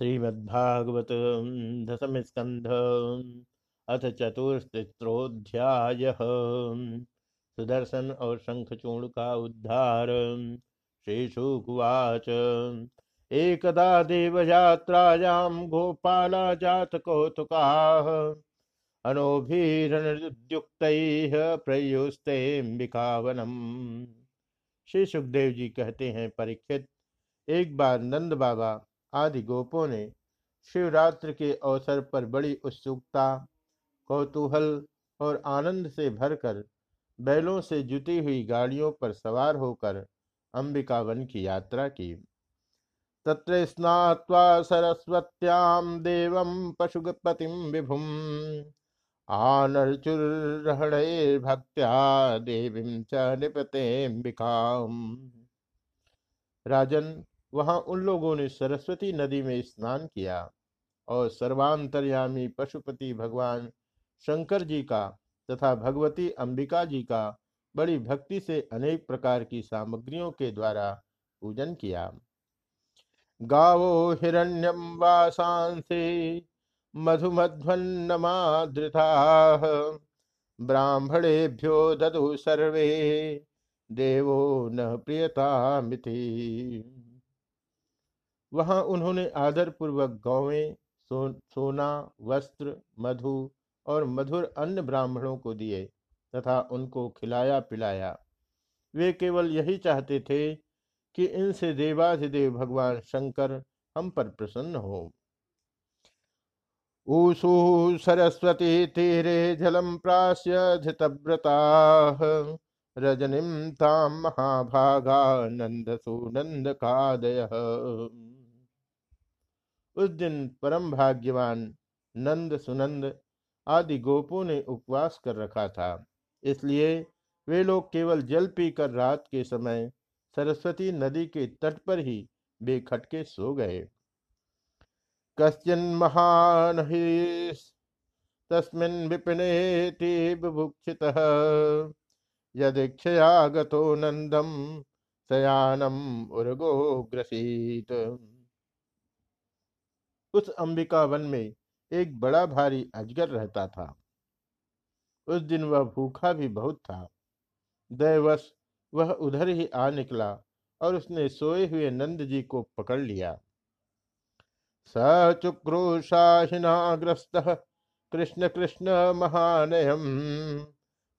श्रीमद्भागवत दशम स्कंध अथ चतुस्त्रोध्याय सुदर्शन और शंखचूर्ण का उद्धार श्रीशुकुवाच एकदा देवयात्रायां गोपाला जात कौतुकाः अनोभिरणुद्युक्तैः प्रयुस्तेऽम्बिकावनम्। श्री सुखदेव जी कहते हैं परीक्षित एक बार नंद बाबा आदि गोपों ने शिवरात्रि के अवसर पर बड़ी उत्सुकता, कौतूहल और आनंद से भरकर बैलों से जुटी हुई गाड़ियों पर सवार होकर अंबिका वन की यात्रा की। तत्र स्नात्वा सरस्वत्याम देवम पशुपतिम विभुम भक्त्या देवीं च निपतेम्बिकाम राजन वहाँ उन लोगों ने सरस्वती नदी में स्नान किया और सर्वांतर्यामी पशुपति भगवान शंकर जी का तथा भगवती अंबिका जी का बड़ी भक्ति से अनेक प्रकार की सामग्रियों के द्वारा पूजन किया। गावो हिरण्यम वासांसे मधुमध्वन्नमादृता, ब्राह्मणेभ्यो ददु सर्वे, देवो न प्रियता मिथि वहाँ उन्होंने आदरपूर्वक गौवें सो, सोना वस्त्र मधु और मधुर अन्य ब्राह्मणों को दिए तथा उनको खिलाया पिलाया वे केवल यही चाहते थे कि इनसे देवाधिदेव भगवान शंकर हम पर प्रसन्न हो। ऊसु सरस्वती तीरे जलम प्रास्य धितव्रता रजनीम ताम महाभागा नंद सुनंद कादय। उस दिन परम भाग्यवान नंद सुनंद आदि गोपों ने उपवास कर रखा था। इसलिए वे लोग केवल जल पीकर रात के समय सरस्वती नदी के तट पर ही बेखटके सो गए। कश्चिन महान तस्मिन विपिने बुभुक्षित यदीक्षया गतो नंदम शयानम उर्गो ग्रसीत। उस अंबिका वन में एक बड़ा भारी अजगर रहता था। उस दिन वह भूखा भी बहुत था। दैवश, वह उधर ही आ निकला और उसने सोए हुए नंद जी को पकड़ लिया। सचुक्रोशाहिनाग्रस्त कृष्ण कृष्ण महानयम,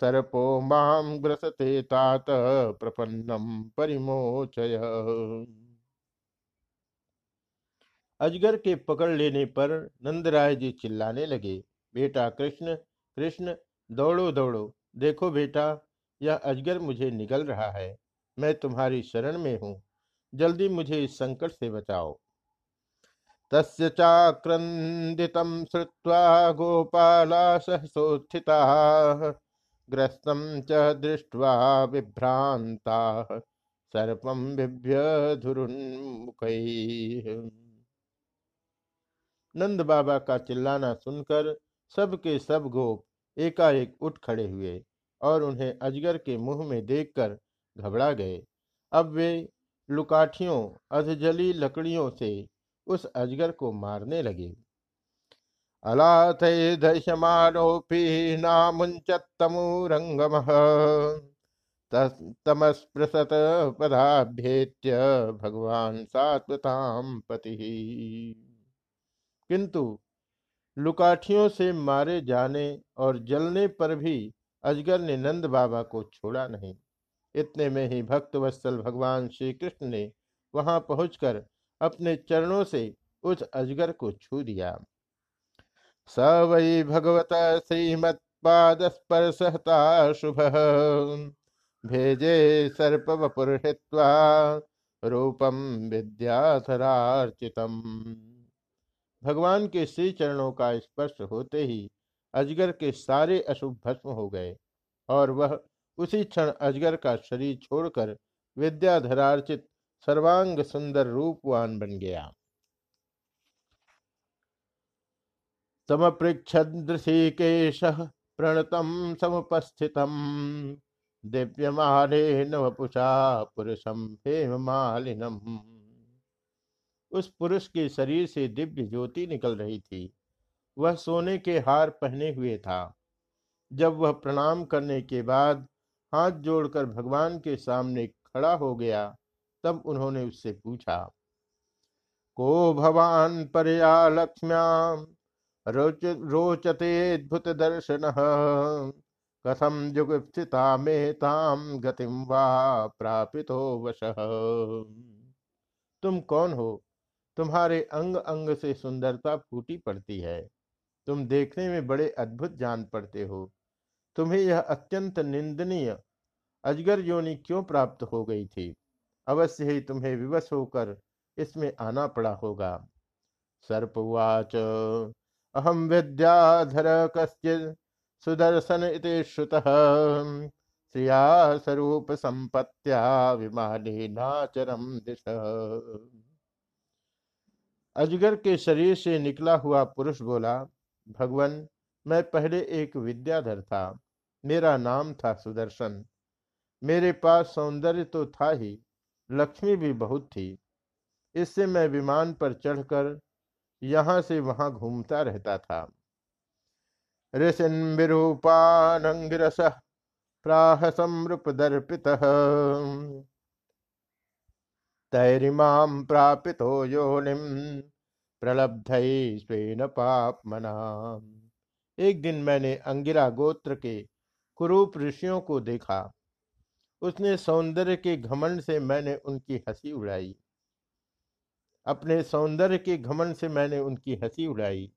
सर्पो माम ग्रसते तात प्रपन्नम परिमोचय। अजगर के पकड़ लेने पर नंदराय जी चिल्लाने लगे, बेटा कृष्ण कृष्ण, दौड़ो दौड़ो, देखो बेटा, यह अजगर मुझे निगल रहा है, मैं तुम्हारी शरण में हूँ, जल्दी मुझे इस संकट से बचाओ। तस्य चाक्रंदितम श्रुत्वा गोपाला सहसोत्थिता ग्रस्तम च दृष्ट्वा विभ्रांता सर्पम बिभ्य धुरुन्मुख। नंद बाबा का चिल्लाना सुनकर सब के सब गोप एकाएक उठ खड़े हुए और उन्हें अजगर के मुँह में देखकर घबरा गए। अब वे लुकाठियों, अधजली लकड़ियों से उस अजगर को मारने लगे। अलाथ दशमानोपी नामुंचतमूरंगम तमस्पृशत पदाभ्येत्य भगवान सात्वताम पति। किंतु लुकाठियों से मारे जाने और जलने पर भी अजगर ने नंद बाबा को छोड़ा नहीं। इतने में ही भक्त वत्सल भगवान श्री कृष्ण ने वहाँ पहुंचकर अपने चरणों से उस अजगर को छू दिया। स वै भगवत श्रीमत्पाद स्पर्शता शुभ। भेजे सर्प वपुर रूपम विद्याधरार्चितम। भगवान के श्री चरणों का स्पर्श होते ही अजगर के सारे अशुभ भस्म हो गए और वह उसी क्षण अजगर का शरीर छोड़कर विद्याधरार्चित सर्वांग सुंदर रूपवान बन गया। समपृक्षदृषिकेश प्रणतम समुपस्थितम। दिव्यमाने नवपुषा पुरुषम हेम मालिनम उस पुरुष के शरीर से दिव्य ज्योति निकल रही थी। वह सोने के हार पहने हुए था। जब वह प्रणाम करने के बाद हाथ जोड़कर भगवान के सामने खड़ा हो गया, तब उन्होंने उससे पूछा, को भवान परया लक्ष्म्याम रोच रोचतेद्भुत दर्शन। कथम जुगुप्सिता में ताम गतिम वा प्रापित हो वश? तुम कौन हो? तुम्हारे अंग अंग से सुंदरता फूटी पड़ती है। तुम देखने में बड़े अद्भुत जान पड़ते हो। तुम्हें यह अत्यंत निंदनीय अजगर योनि क्यों प्राप्त हो गई थी? अवश्य ही तुम्हें विवश होकर इसमें आना पड़ा होगा। सर्पवाच अहम विद्याधर कश्चित सुदर्शन इति श्रुत। श्रिया स्वरूप संपत्त्या विमाने नाचरम दिश। अजगर के शरीर से निकला हुआ पुरुष बोला, भगवान, मैं पहले एक विद्याधर था। मेरा नाम था सुदर्शन। मेरे पास सौंदर्य तो था ही, लक्ष्मी भी बहुत थी। इससे मैं विमान पर चढ़कर यहाँ से वहाँ घूमता रहता था। ऋषिन विरूपानंगिरस प्राह समृपदर्पित तैरिमाम प्रापितो योनिम प्रलब्ध स्वेन एक दिन मैंने अंगिरा गोत्र के कुरूप ऋषियों को देखा। उसने सौंदर्य के घमंड से मैंने उनकी हँसी उड़ाई। अपने सौंदर्य के घमंड से मैंने उनकी हँसी उड़ाई।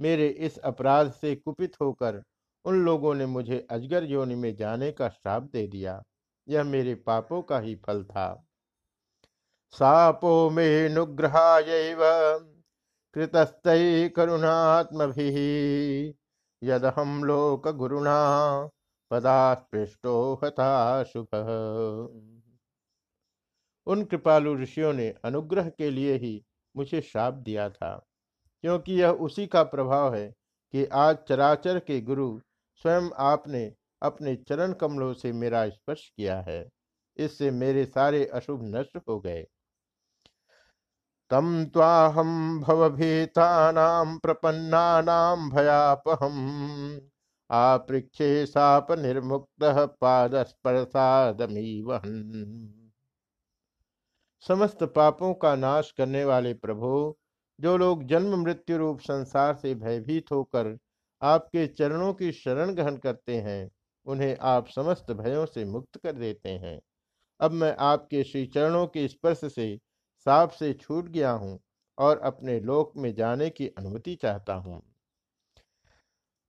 मेरे इस अपराध से कुपित होकर उन लोगों ने मुझे अजगर योनि में जाने का श्राप दे दिया। यह मेरे पापों का ही फल था। सापो मे नुग्रहाय कृतस्त करुणात्म यदहम लोक गुरुणा पदास्पृष्टो हता उन कृपालु ऋषियों ने अनुग्रह के लिए ही मुझे श्राप दिया था, क्योंकि यह उसी का प्रभाव है कि आज चराचर के गुरु स्वयं आपने अपने चरण कमलों से मेरा स्पर्श किया है। इससे मेरे सारे अशुभ नष्ट हो गए। तम ताहम भवभीता प्रपन्ना भयापहम। आपृक्षे साप निर्मुक्त पादस्पर्शादमी वहन समस्त पापों का नाश करने वाले प्रभु, जो लोग जन्म, मृत्यु रूप संसार से भयभीत होकर आपके चरणों की शरण ग्रहण करते हैं, उन्हें आप समस्त भयों से मुक्त कर देते हैं। अब मैं आपके श्री चरणों के स्पर्श से साप से छूट गया हूँ और अपने लोक में जाने की अनुमति चाहता हूँ।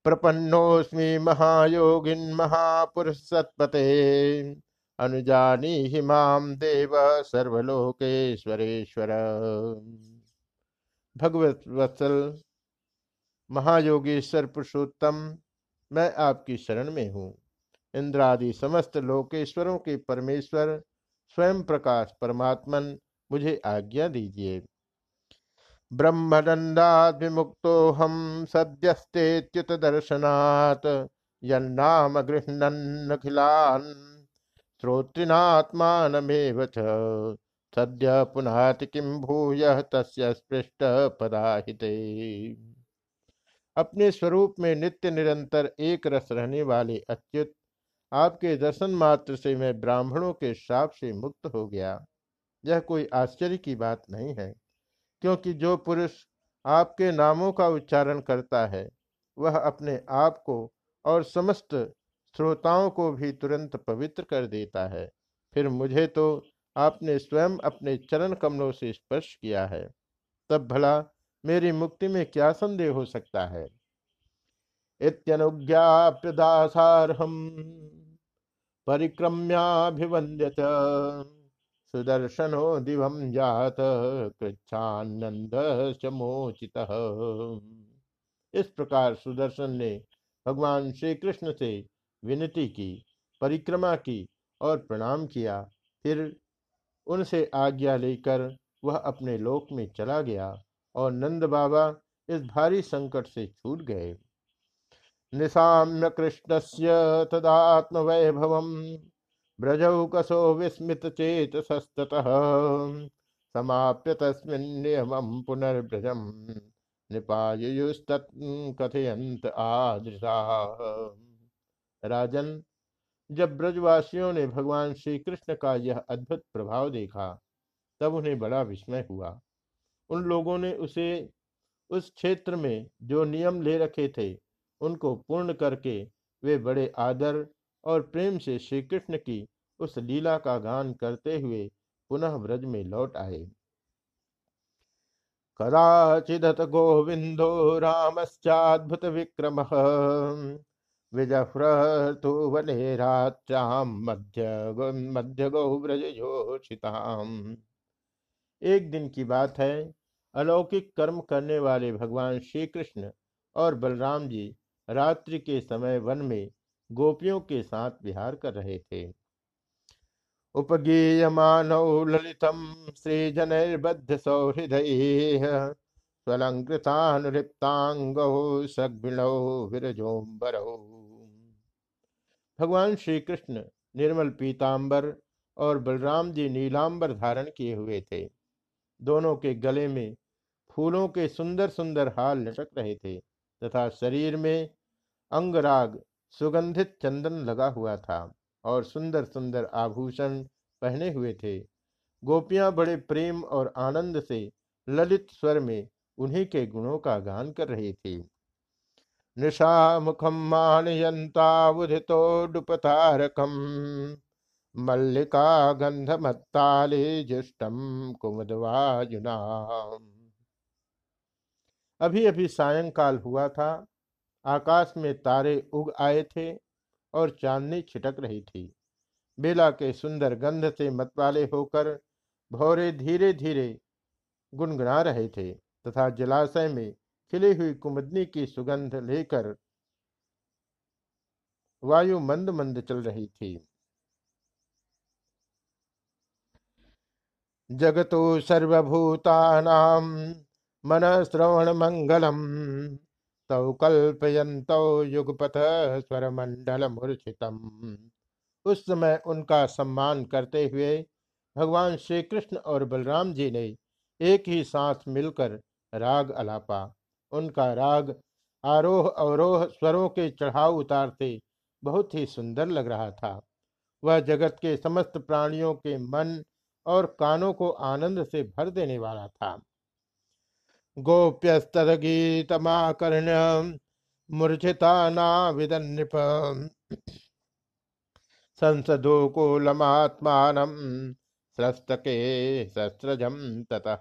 प्रपन्नोस्मी महायोगिन महापुरुष सत्पते अनुजानी हिमाम देव सर्वलोकेश्वरेश्वर। भगवत वत्सल, महायोगेश्वर पुरुषोत्तम, मैं आपकी शरण में हूँ। इंद्रादि समस्त लोकेश्वरों के परमेश्वर, स्वयं प्रकाश परमात्मन मुझे आज्ञा दीजिए। ब्रह्मदंडाद विमुक्तो हम सद्यस्तेच्युत दर्शनात्, यन्नाम गृहणन्नखिलान् श्रोत्रिनात्मानमेव सद्य पुनाति किम भूय तस्य स्पृष्ट पदाहिते। अपने स्वरूप में नित्य निरंतर एक रस रहने वाले अच्युत, आपके दर्शन मात्र से मैं ब्राह्मणों के श्राप से मुक्त हो गया। यह कोई आश्चर्य की बात नहीं है, क्योंकि जो पुरुष आपके नामों का उच्चारण करता है, वह अपने आप को और समस्त श्रोताओं को भी तुरंत पवित्र कर देता है। फिर मुझे तो आपने स्वयं अपने चरण कमलों से स्पर्श किया है, तब भला मेरी मुक्ति में क्या संदेह हो सकता है? इत्यनुज्ञाप्यदासारहम सुदर्शनो दिवम जात, कृच्छानंद चमोचित इस प्रकार सुदर्शन ने भगवान श्री कृष्ण से विनती की, परिक्रमा की और प्रणाम किया। फिर उनसे आज्ञा लेकर वह अपने लोक में चला गया और नंद बाबा इस भारी संकट से छूट गए। निशाम्य कृष्ण से ब्रजौ कसो विस्मित चेत सस्त समाप्य तस्मिन् पुनर्व्रजम कथयंत आदृशा। राजन, जब ब्रजवासियों ने भगवान श्री कृष्ण का यह अद्भुत प्रभाव देखा, तब उन्हें बड़ा विस्मय हुआ। उन लोगों ने उसे, उस क्षेत्र में जो नियम ले रखे थे, उनको पूर्ण करके वे बड़े आदर और प्रेम से श्री कृष्ण की उस लीला का गान करते हुए पुनः ब्रज में लौट आए। कदाचिदत गोविंदो रामश्चाद्भुत विक्रम विजह्रतु वने रात्राम मध्य मध्य ब्रज एक दिन की बात है, अलौकिक कर्म करने वाले भगवान श्री कृष्ण और बलराम जी रात्रि के समय वन में गोपियों के साथ विहार कर रहे थे। उपगीयमानौ ललितम सौहृदय स्वलंकृतानुलिप्तांगौ सग्भिणौ विरजोम्बरौ। भगवान श्री कृष्ण निर्मल पीतांबर और बलराम जी नीलांबर धारण किए हुए थे। दोनों के गले में फूलों के सुंदर सुंदर हाल लटक रहे थे तथा शरीर में अंगराग सुगंधित चंदन लगा हुआ था और सुंदर सुंदर आभूषण पहने हुए थे। गोपियाँ बड़े प्रेम और आनंद से ललित स्वर में उन्हीं के गुणों का गान कर रही थी। निशा मुखम मानयंतावुधितो डुपतारकम मल्लिका गंधमत्ताले जुष्टम कुमुदवाजुना अभी अभी सायंकाल हुआ था आकाश में तारे उग आए थे और चांदनी छिटक रही थी। बेला के सुंदर गंध से मतवाले होकर भौरे धीरे धीरे गुनगुना रहे थे तथा जलाशय में खिली हुई कुमदनी की सुगंध लेकर वायु मंद मंद चल रही थी। जगतो सर्वभूतानां मन श्रवण मंगलम तौ कल्पयंत युगपथ स्वर मंडल मूर्छितम उस समय उनका सम्मान करते हुए भगवान श्री कृष्ण और बलराम जी ने एक ही सांस मिलकर राग अलापा। उनका राग आरोह अवरोह स्वरों के चढ़ाव उतारते बहुत ही सुंदर लग रहा था। वह जगत के समस्त प्राणियों के मन और कानों को आनंद से भर देने वाला था। गोप्यस्तगीतमाकर्ण मूर्छिता नाविदन नृप संसदो कोलमात्मान स्रस्तके शस्त्रजम ततः।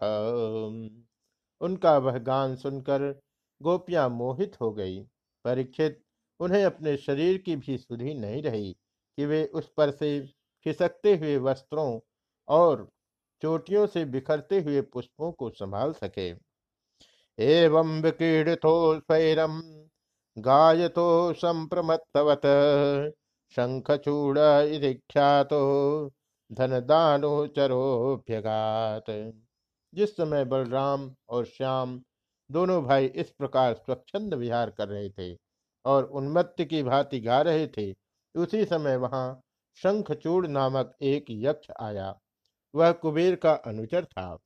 उनका वह गान सुनकर गोपियाँ मोहित हो गई। परीक्षित, उन्हें अपने शरीर की भी सुधि नहीं रही कि वे उस पर से खिसकते हुए वस्त्रों और चोटियों से बिखरते हुए पुष्पों को संभाल सके। एवं विकीर्णितो स्वैरम गायतो संप्रमत्तवत। शंखचूड़ धन दानो चरोभ्यगात जिस समय बलराम और श्याम दोनों भाई इस प्रकार स्वच्छंद विहार कर रहे थे और उन्मत्त की भांति गा रहे थे, उसी समय वहाँ शंखचूड़ नामक एक यक्ष आया। वह कुबेर का अनुचर था।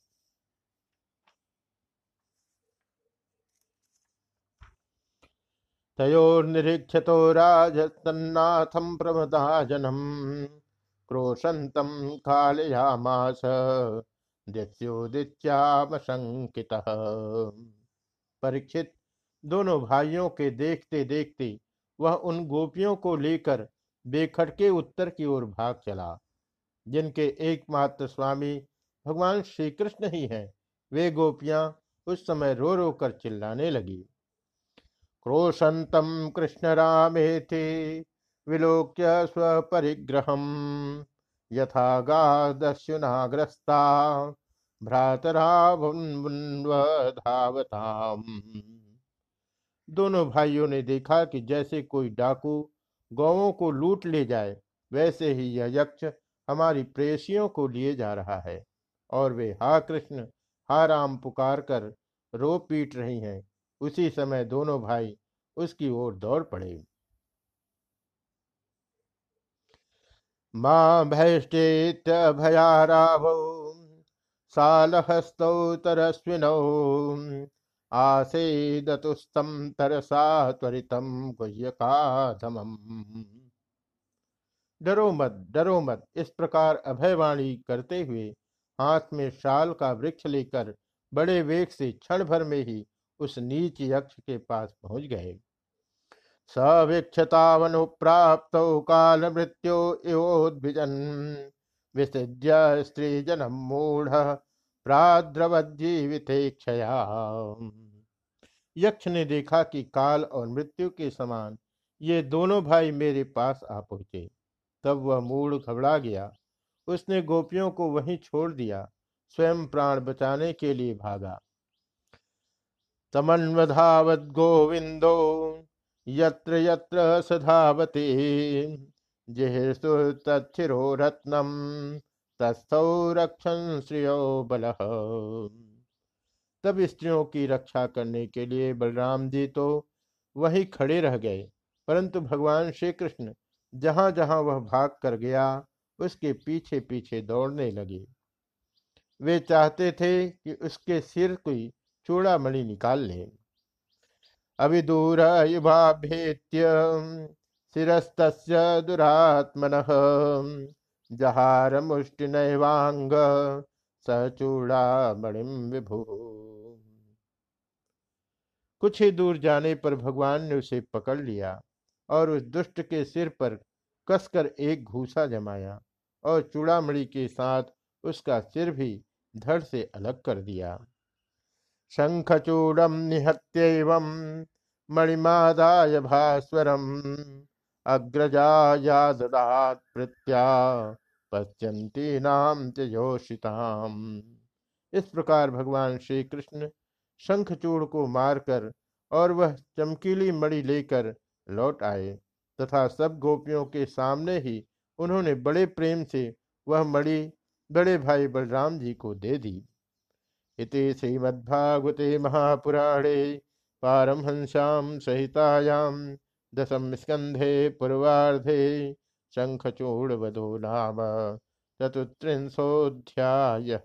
तयोर्निरीक्षतो राजस्तन्नाथं प्रमदाजनम् क्रोशन्तं कालयामास दित्योदित्यामशंकितः परीक्षित, दोनों भाइयों के देखते देखते वह उन गोपियों को लेकर बेखटके उत्तर की ओर भाग चला, जिनके एकमात्र स्वामी भगवान श्री कृष्ण ही हैं। वे गोपियाँ उस समय रो रो कर चिल्लाने लगी। क्रोशंतम कृष्ण रामेति विलोक्य स्वपरिग्रहम। यथा गादस्युनाग्रस्ता भ्रातरावधावताम दोनों भाइयों ने देखा कि जैसे कोई डाकू गौों को लूट ले जाए, वैसे ही यह यक्ष हमारी प्रेसियों को लिए जा रहा है और वे हा कृष्ण, हा राम पुकार कर रो पीट रही हैं। उसी समय दोनों भाई उसकी ओर दौड़ पड़े। माँ भयष्टेत भयाराभो सालहस्तौ तरस्विनौ आसेदतुस्तम तरसा त्वरितम गुह्यकाधमम्। डरो मत डरो मत, इस प्रकार अभयवाणी करते हुए हाथ में शाल का वृक्ष लेकर बड़े वेग से क्षण भर में ही उस नीच यक्ष के पास पहुँच गए। सवीक्षतावनुप्राप्त काल मृत्यो इवोद्भिजन। विसृज्य स्त्री जनम मूढ़ क्षया यक्ष ने देखा कि काल और मृत्यु के समान ये दोनों भाई मेरे पास आ पहुँचे। तब वह मूड घबरा गया। उसने गोपियों को वहीं छोड़ दिया। स्वयं प्राण बचाने के लिए भागा। तमन्वधावत गोविंदो यत्र यत्र सधावते। जिहृसु तच्छिरो रत्नम तस्थौ रक्षण श्रियो बल। तब स्त्रियों की रक्षा करने के लिए बलराम जी तो वहीं खड़े रह गए। परंतु भगवान श्री कृष्ण जहाँ जहाँ वह भाग कर गया, उसके पीछे पीछे दौड़ने लगे। वे चाहते थे कि उसके सिर कोई चूड़ा मणि निकाल ले। अविदूर युभाभेत्य शिस्त दुरात्मन। जहार मुष्टि नैवांग सचूड़ा मणिम विभु। कुछ ही दूर जाने पर भगवान ने उसे पकड़ लिया और उस दुष्ट के सिर पर कसकर एक घूसा जमाया और चूड़ामणि के साथ उसका सिर भी धड़ से अलग कर दिया। शंखचूड़म निहत्य मणिमादाय भास्वरम अग्रजा ददात प्रत्या पश्यंती नाम तेजोषिताम इस प्रकार भगवान श्री कृष्ण शंखचूड़ को मारकर और वह चमकीली मणि लेकर लौट आए तथा सब गोपियों के सामने ही उन्होंने बड़े प्रेम से वह मणि बड़े भाई बलराम जी को दे दी। इति श्रीमद्भागवते महापुराणे पारमहंस्याम सहितायां दशम स्कंधे पूर्वाधे शंखचूड़ नाम चतुत्रिंशोध्याय